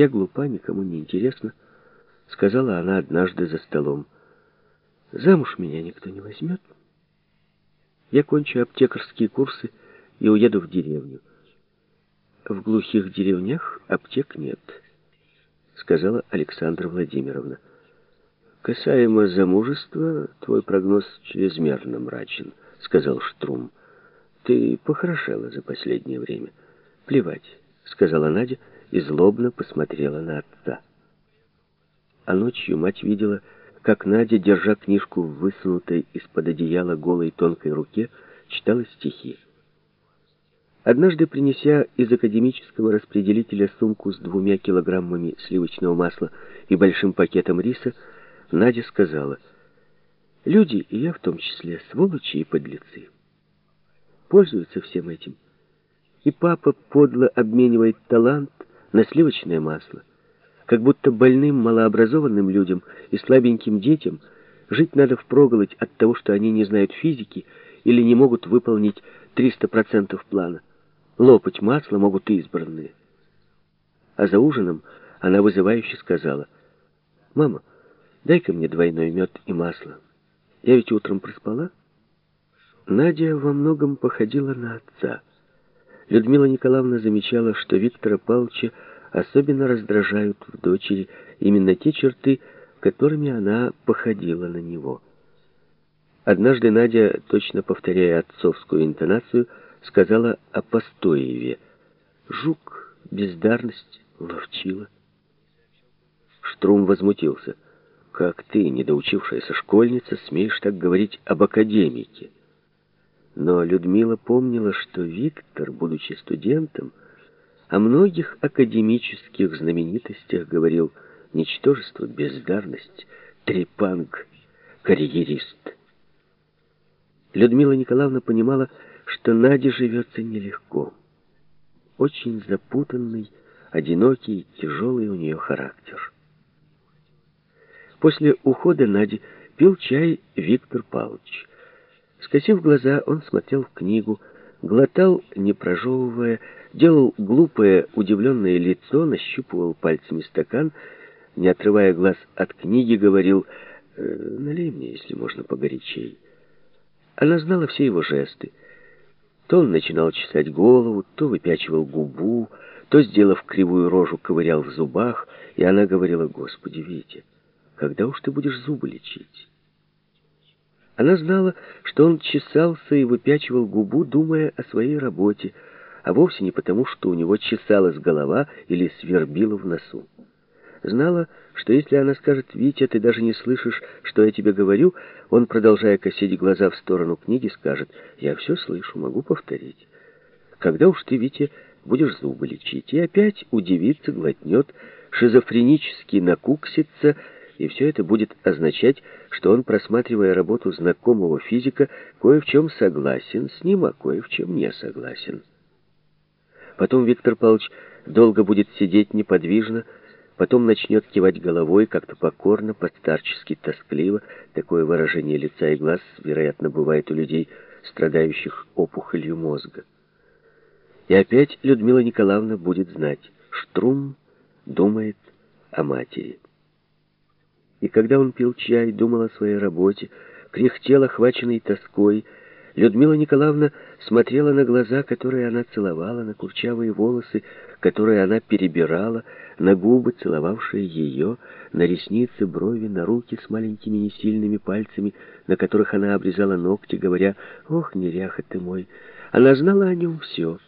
Я глупа, никому не интересно, сказала она однажды за столом. Замуж меня никто не возьмет. Я кончу аптекарские курсы и уеду в деревню. В глухих деревнях аптек нет, сказала Александра Владимировна. Касаемо замужества, твой прогноз чрезмерно мрачен, сказал Штрум. Ты похорошела за последнее время. Плевать, сказала Надя и злобно посмотрела на отца. А ночью мать видела, как Надя, держа книжку в высунутой из-под одеяла голой тонкой руке, читала стихи. Однажды, принеся из академического распределителя сумку с двумя килограммами сливочного масла и большим пакетом риса, Надя сказала, «Люди, и я в том числе, сволочи и подлецы, пользуются всем этим. И папа подло обменивает талант на сливочное масло как будто больным, малообразованным людям и слабеньким детям жить надо впроголодь от того, что они не знают физики или не могут выполнить 300% плана. Лопать масло могут избранные. А за ужином она вызывающе сказала, «Мама, дай-ка мне двойной мед и масло. Я ведь утром проспала». Надя во многом походила на отца. Людмила Николаевна замечала, что Виктора Павловича особенно раздражают в дочери именно те черты, которыми она походила на него. Однажды Надя, точно повторяя отцовскую интонацию, сказала о Постоеве. «Жук, бездарность, ловчила». Штрум возмутился. «Как ты, недоучившаяся школьница, смеешь так говорить об академике?» Но Людмила помнила, что Виктор, будучи студентом, о многих академических знаменитостях говорил «ничтожество, бездарность, трепанг, карьерист». Людмила Николаевна понимала, что Наде живется нелегко. Очень запутанный, одинокий, тяжелый у нее характер. После ухода Нади пил чай Виктор Павлович. Скосив глаза, он смотрел в книгу, глотал, не прожевывая, делал глупое, удивленное лицо, нащупывал пальцами стакан, не отрывая глаз от книги, говорил «Э, «Налей мне, если можно, погорячей». Она знала все его жесты. То он начинал чесать голову, то выпячивал губу, то, сделав кривую рожу, ковырял в зубах, и она говорила «Господи, Витя, когда уж ты будешь зубы лечить?» Она знала, что он чесался и выпячивал губу, думая о своей работе, а вовсе не потому, что у него чесалась голова или свербила в носу. Знала, что если она скажет «Витя, ты даже не слышишь, что я тебе говорю», он, продолжая косить глаза в сторону книги, скажет «Я все слышу, могу повторить». Когда уж ты, Витя, будешь зубы лечить, и опять удивится, глотнет, шизофренически накуксится, и все это будет означать, что он, просматривая работу знакомого физика, кое в чем согласен с ним, а кое в чем не согласен. Потом Виктор Павлович долго будет сидеть неподвижно, потом начнет кивать головой, как-то покорно, подстарчески тоскливо. Такое выражение лица и глаз, вероятно, бывает у людей, страдающих опухолью мозга. И опять Людмила Николаевна будет знать, Штрум думает о матери. И когда он пил чай, думал о своей работе, кряхтел, охваченный тоской, Людмила Николаевна смотрела на глаза, которые она целовала, на курчавые волосы, которые она перебирала, на губы, целовавшие ее, на ресницы, брови, на руки с маленькими несильными пальцами, на которых она обрезала ногти, говоря «Ох, неряха ты мой!» Она знала о нем все.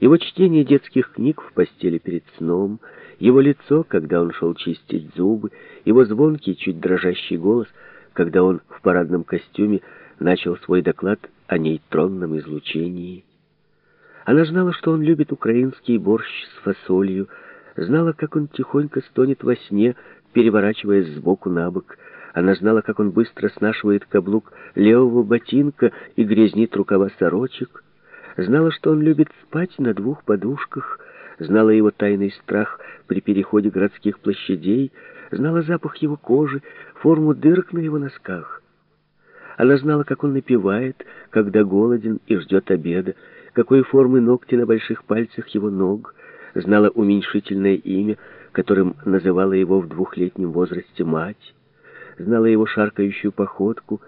Его чтение детских книг в постели перед сном — его лицо, когда он шел чистить зубы, его звонкий, чуть дрожащий голос, когда он в парадном костюме начал свой доклад о нейтронном излучении. Она знала, что он любит украинский борщ с фасолью, знала, как он тихонько стонет во сне, переворачиваясь сбоку на бок. Она знала, как он быстро снашивает каблук левого ботинка и грязнит рукава сорочек. Знала, что он любит спать на двух подушках, знала его тайный страх при переходе городских площадей, знала запах его кожи, форму дырок на его носках. Она знала, как он напевает, когда голоден и ждет обеда, какой формы ногти на больших пальцах его ног, знала уменьшительное имя, которым называла его в двухлетнем возрасте мать, знала его шаркающую походку,